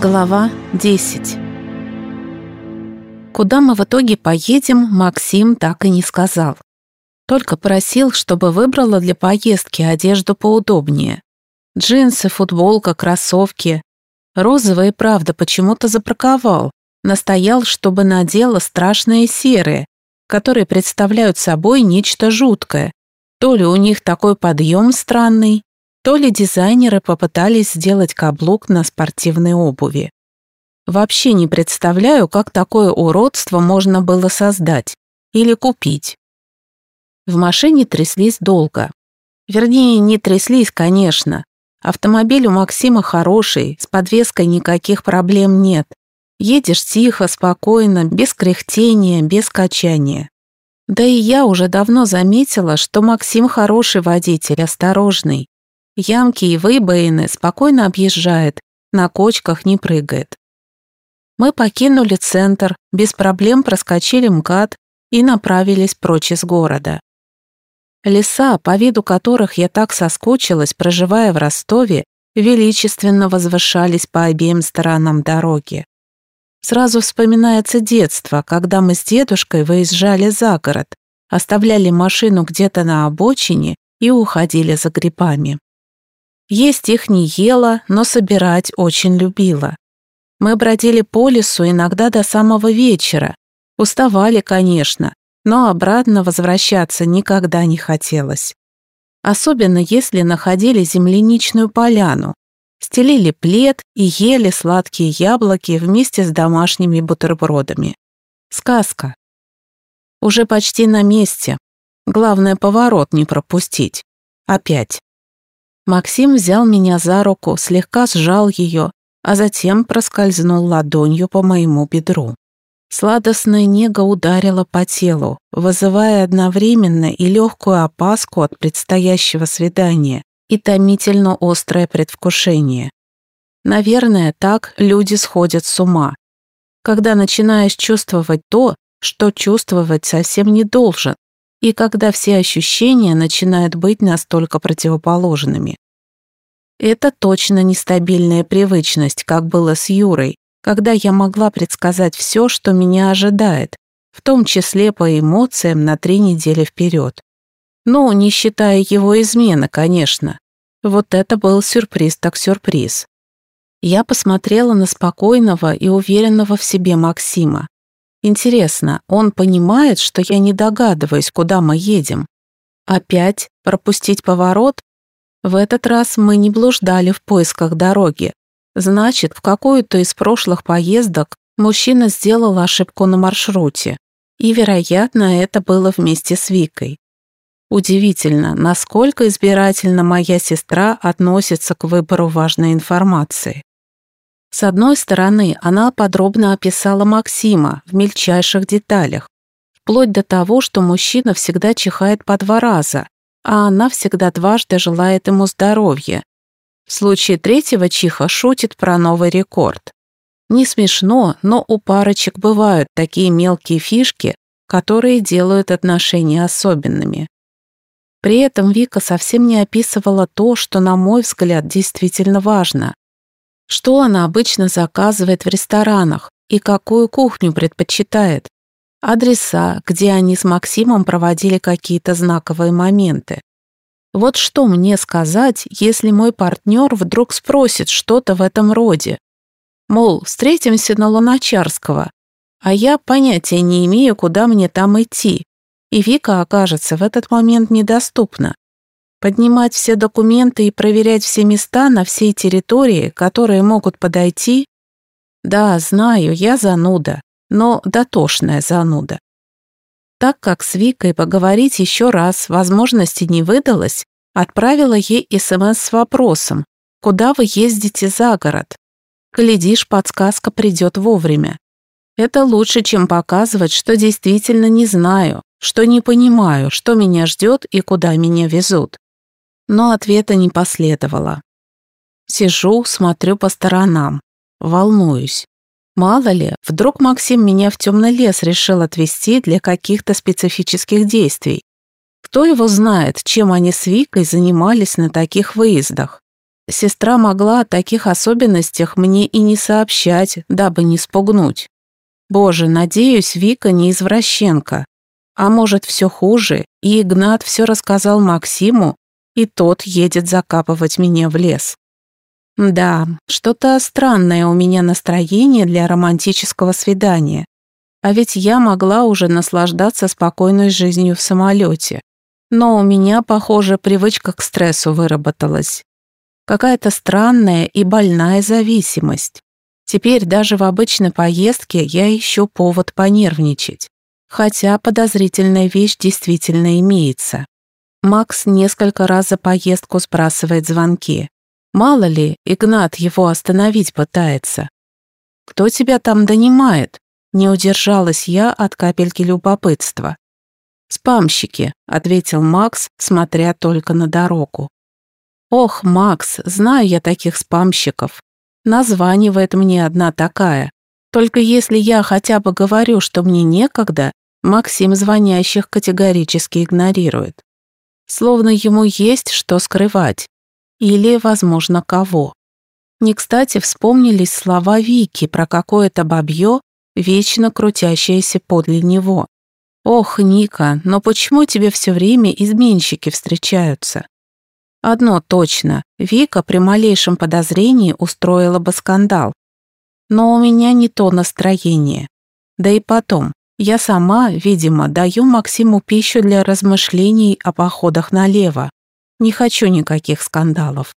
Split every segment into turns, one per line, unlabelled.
Глава 10 Куда мы в итоге поедем, Максим так и не сказал. Только просил, чтобы выбрала для поездки одежду поудобнее. Джинсы, футболка, кроссовки. Розовые, правда, почему-то запаковал. Настоял, чтобы надела страшные серые, которые представляют собой нечто жуткое. То ли у них такой подъем странный, то ли дизайнеры попытались сделать каблук на спортивной обуви. Вообще не представляю, как такое уродство можно было создать или купить. В машине тряслись долго. Вернее, не тряслись, конечно. Автомобиль у Максима хороший, с подвеской никаких проблем нет. Едешь тихо, спокойно, без кряхтения, без качания. Да и я уже давно заметила, что Максим хороший водитель, осторожный. Ямки и выбоины спокойно объезжает, на кочках не прыгает. Мы покинули центр, без проблем проскочили МКАД и направились прочь из города. Леса, по виду которых я так соскучилась, проживая в Ростове, величественно возвышались по обеим сторонам дороги. Сразу вспоминается детство, когда мы с дедушкой выезжали за город, оставляли машину где-то на обочине и уходили за грибами. Есть их не ела, но собирать очень любила. Мы бродили по лесу иногда до самого вечера. Уставали, конечно, но обратно возвращаться никогда не хотелось. Особенно если находили земляничную поляну, стелили плед и ели сладкие яблоки вместе с домашними бутербродами. Сказка. Уже почти на месте. Главное, поворот не пропустить. Опять. Максим взял меня за руку, слегка сжал ее, а затем проскользнул ладонью по моему бедру. Сладостная нега ударила по телу, вызывая одновременно и легкую опаску от предстоящего свидания, и томительно острое предвкушение. Наверное, так люди сходят с ума. Когда начинаешь чувствовать то, что чувствовать совсем не должен, и когда все ощущения начинают быть настолько противоположными. Это точно нестабильная привычность, как было с Юрой, когда я могла предсказать все, что меня ожидает, в том числе по эмоциям на три недели вперед. Ну, не считая его измены, конечно. Вот это был сюрприз так сюрприз. Я посмотрела на спокойного и уверенного в себе Максима. Интересно, он понимает, что я не догадываюсь, куда мы едем? Опять пропустить поворот? В этот раз мы не блуждали в поисках дороги. Значит, в какую-то из прошлых поездок мужчина сделал ошибку на маршруте. И, вероятно, это было вместе с Викой. Удивительно, насколько избирательно моя сестра относится к выбору важной информации. С одной стороны, она подробно описала Максима в мельчайших деталях, вплоть до того, что мужчина всегда чихает по два раза, а она всегда дважды желает ему здоровья. В случае третьего чиха шутит про новый рекорд. Не смешно, но у парочек бывают такие мелкие фишки, которые делают отношения особенными. При этом Вика совсем не описывала то, что, на мой взгляд, действительно важно. Что она обычно заказывает в ресторанах и какую кухню предпочитает? Адреса, где они с Максимом проводили какие-то знаковые моменты. Вот что мне сказать, если мой партнер вдруг спросит что-то в этом роде? Мол, встретимся на Луначарского, а я понятия не имею, куда мне там идти, и Вика окажется в этот момент недоступна. Поднимать все документы и проверять все места на всей территории, которые могут подойти? Да, знаю, я зануда, но дотошная зануда. Так как с Викой поговорить еще раз возможности не выдалось, отправила ей СМС с вопросом «Куда вы ездите за город?» Глядишь, подсказка придет вовремя. Это лучше, чем показывать, что действительно не знаю, что не понимаю, что меня ждет и куда меня везут но ответа не последовало. Сижу, смотрю по сторонам, волнуюсь. Мало ли, вдруг Максим меня в темный лес решил отвезти для каких-то специфических действий. Кто его знает, чем они с Викой занимались на таких выездах? Сестра могла о таких особенностях мне и не сообщать, дабы не спугнуть. Боже, надеюсь, Вика не извращенка. А может, все хуже, и Игнат все рассказал Максиму, и тот едет закапывать меня в лес. Да, что-то странное у меня настроение для романтического свидания. А ведь я могла уже наслаждаться спокойной жизнью в самолете. Но у меня, похоже, привычка к стрессу выработалась. Какая-то странная и больная зависимость. Теперь даже в обычной поездке я ищу повод понервничать. Хотя подозрительная вещь действительно имеется. Макс несколько раз за поездку сбрасывает звонки. Мало ли, Игнат его остановить пытается. «Кто тебя там донимает?» Не удержалась я от капельки любопытства. «Спамщики», — ответил Макс, смотря только на дорогу. «Ох, Макс, знаю я таких спамщиков. Названивает мне одна такая. Только если я хотя бы говорю, что мне некогда, Максим звонящих категорически игнорирует. Словно ему есть что скрывать. Или, возможно, кого. Не кстати вспомнились слова Вики про какое-то бабье, вечно крутящееся подле него. «Ох, Ника, но почему тебе все время изменщики встречаются?» Одно точно, Вика при малейшем подозрении устроила бы скандал. Но у меня не то настроение. Да и потом, я сама, видимо, даю Максиму пищу для размышлений о походах налево. Не хочу никаких скандалов.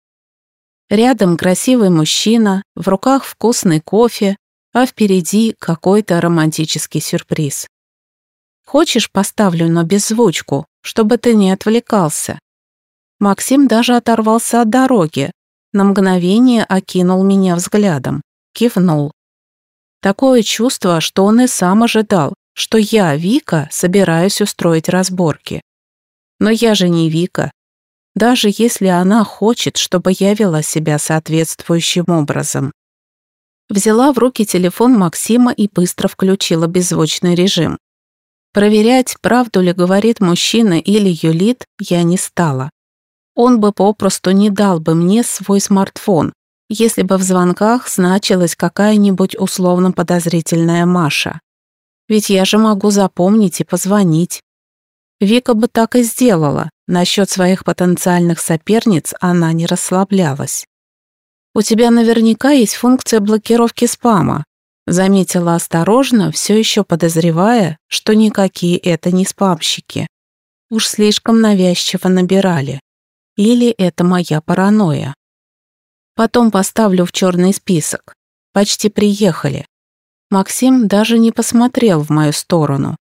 Рядом красивый мужчина, в руках вкусный кофе, а впереди какой-то романтический сюрприз. Хочешь, поставлю на беззвучку, чтобы ты не отвлекался? Максим даже оторвался от дороги, на мгновение окинул меня взглядом, кивнул. Такое чувство, что он и сам ожидал, что я, Вика, собираюсь устроить разборки. Но я же не Вика. Даже если она хочет, чтобы я вела себя соответствующим образом. Взяла в руки телефон Максима и быстро включила беззвучный режим. Проверять, правду ли говорит мужчина или юлит, я не стала. Он бы попросту не дал бы мне свой смартфон, если бы в звонках значилась какая-нибудь условно подозрительная Маша. Ведь я же могу запомнить и позвонить. Вика бы так и сделала. Насчет своих потенциальных соперниц она не расслаблялась. «У тебя наверняка есть функция блокировки спама», заметила осторожно, все еще подозревая, что никакие это не спамщики. Уж слишком навязчиво набирали. Или это моя паранойя? Потом поставлю в черный список. Почти приехали. Максим даже не посмотрел в мою сторону.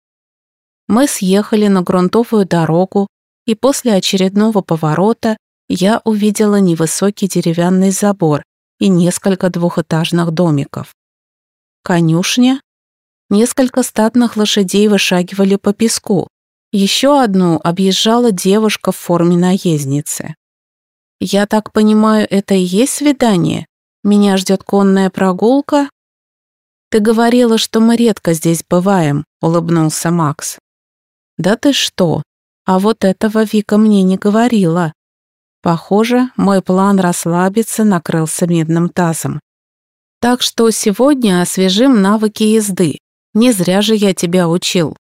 Мы съехали на грунтовую дорогу, и после очередного поворота я увидела невысокий деревянный забор и несколько двухэтажных домиков. Конюшня? Несколько статных лошадей вышагивали по песку, еще одну объезжала девушка в форме наездницы. «Я так понимаю, это и есть свидание? Меня ждет конная прогулка?» «Ты говорила, что мы редко здесь бываем», — улыбнулся Макс. «Да ты что? А вот этого Вика мне не говорила». Похоже, мой план расслабиться накрылся медным тазом. Так что сегодня освежим навыки езды. Не зря же я тебя учил.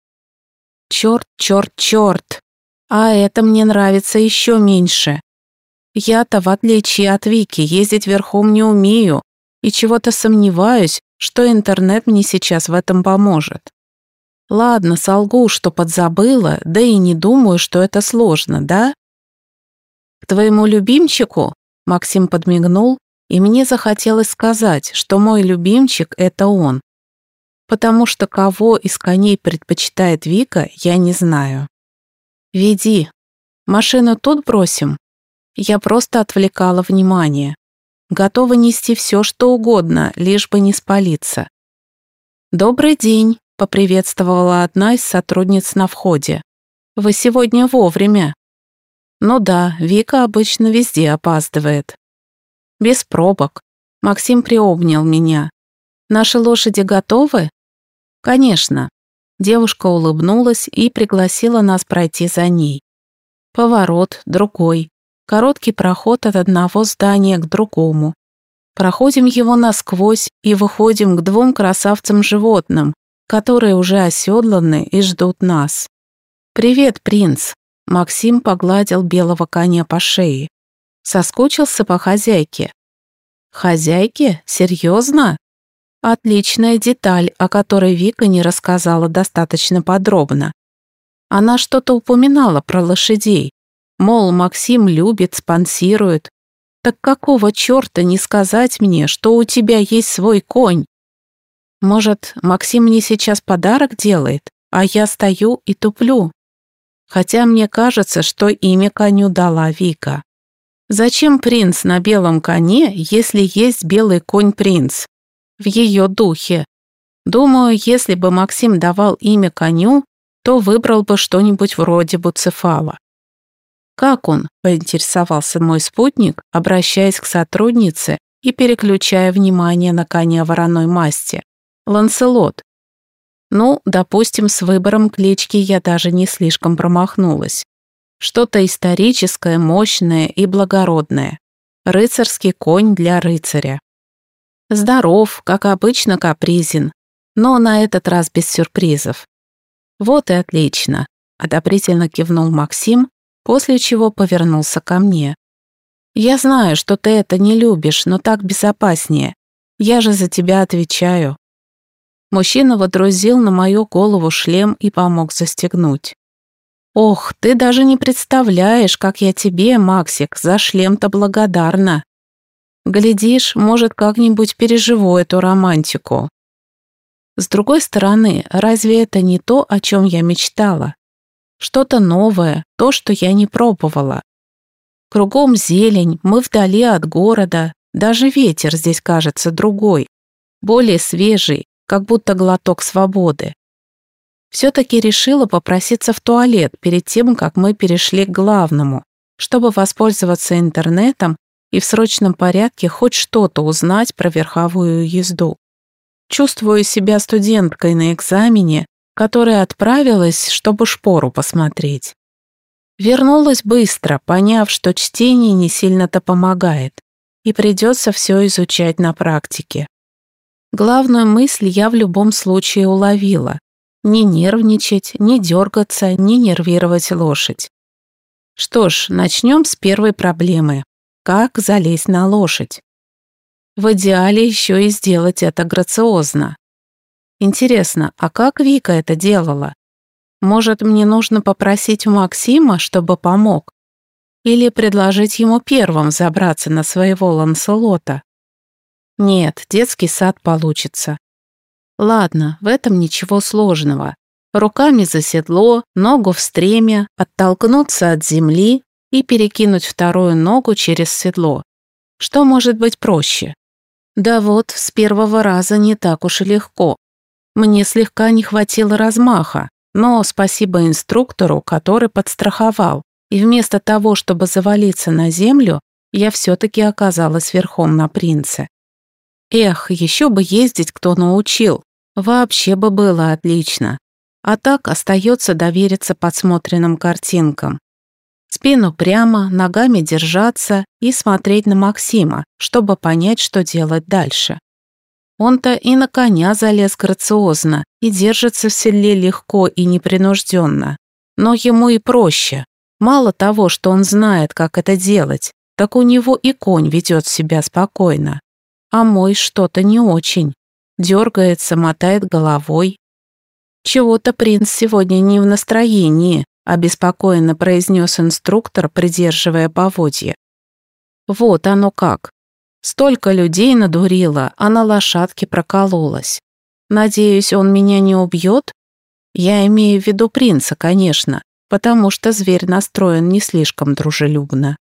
Черт, черт, черт. А это мне нравится еще меньше. Я-то, в отличие от Вики, ездить верхом не умею и чего-то сомневаюсь, что интернет мне сейчас в этом поможет. Ладно, солгу, что подзабыла, да и не думаю, что это сложно, да? К твоему любимчику? Максим подмигнул, и мне захотелось сказать, что мой любимчик — это он потому что кого из коней предпочитает Вика, я не знаю. Веди. Машину тут бросим. Я просто отвлекала внимание. Готова нести все, что угодно, лишь бы не спалиться. «Добрый день», — поприветствовала одна из сотрудниц на входе. «Вы сегодня вовремя». «Ну да, Вика обычно везде опаздывает». «Без пробок». Максим приобнял меня. «Наши лошади готовы?» «Конечно». Девушка улыбнулась и пригласила нас пройти за ней. Поворот, другой. Короткий проход от одного здания к другому. Проходим его насквозь и выходим к двум красавцам-животным, которые уже оседланы и ждут нас. «Привет, принц!» Максим погладил белого коня по шее. Соскучился по хозяйке. «Хозяйке? Серьезно?» Отличная деталь, о которой Вика не рассказала достаточно подробно. Она что-то упоминала про лошадей. Мол, Максим любит, спонсирует. Так какого черта не сказать мне, что у тебя есть свой конь? Может, Максим мне сейчас подарок делает, а я стою и туплю? Хотя мне кажется, что имя коню дала Вика. Зачем принц на белом коне, если есть белый конь-принц? В ее духе. Думаю, если бы Максим давал имя коню, то выбрал бы что-нибудь вроде буцефала. «Как он?» – поинтересовался мой спутник, обращаясь к сотруднице и переключая внимание на коня вороной масти. «Ланселот». Ну, допустим, с выбором клички я даже не слишком промахнулась. Что-то историческое, мощное и благородное. Рыцарский конь для рыцаря. Здоров, как обычно, капризен, но на этот раз без сюрпризов. Вот и отлично, одобрительно кивнул Максим, после чего повернулся ко мне. Я знаю, что ты это не любишь, но так безопаснее. Я же за тебя отвечаю. Мужчина водрузил на мою голову шлем и помог застегнуть. «Ох, ты даже не представляешь, как я тебе, Максик, за шлем-то благодарна. Глядишь, может, как-нибудь переживу эту романтику». С другой стороны, разве это не то, о чем я мечтала? Что-то новое, то, что я не пробовала. Кругом зелень, мы вдали от города, даже ветер здесь кажется другой, более свежий, как будто глоток свободы все-таки решила попроситься в туалет перед тем, как мы перешли к главному, чтобы воспользоваться интернетом и в срочном порядке хоть что-то узнать про верховую езду. Чувствую себя студенткой на экзамене, которая отправилась, чтобы шпору посмотреть. Вернулась быстро, поняв, что чтение не сильно-то помогает, и придется все изучать на практике. Главную мысль я в любом случае уловила. Не нервничать, не дергаться, не нервировать лошадь. Что ж, начнем с первой проблемы. Как залезть на лошадь? В идеале еще и сделать это грациозно. Интересно, а как Вика это делала? Может, мне нужно попросить у Максима, чтобы помог? Или предложить ему первым забраться на своего Ланселота? Нет, детский сад получится. Ладно, в этом ничего сложного. Руками за седло, ногу в стремя, оттолкнуться от земли и перекинуть вторую ногу через седло. Что может быть проще? Да вот, с первого раза не так уж и легко. Мне слегка не хватило размаха, но спасибо инструктору, который подстраховал, и вместо того, чтобы завалиться на землю, я все-таки оказалась верхом на принце. Эх, еще бы ездить кто научил. Вообще бы было отлично. А так остается довериться подсмотренным картинкам. Спину прямо, ногами держаться и смотреть на Максима, чтобы понять, что делать дальше. Он-то и на коня залез грациозно, и держится в седле легко и непринужденно. Но ему и проще. Мало того, что он знает, как это делать, так у него и конь ведет себя спокойно. А мой что-то не очень дергается, мотает головой. «Чего-то принц сегодня не в настроении», обеспокоенно произнес инструктор, придерживая поводья. «Вот оно как. Столько людей надурило, а на лошадке прокололась. Надеюсь, он меня не убьет? Я имею в виду принца, конечно, потому что зверь настроен не слишком дружелюбно».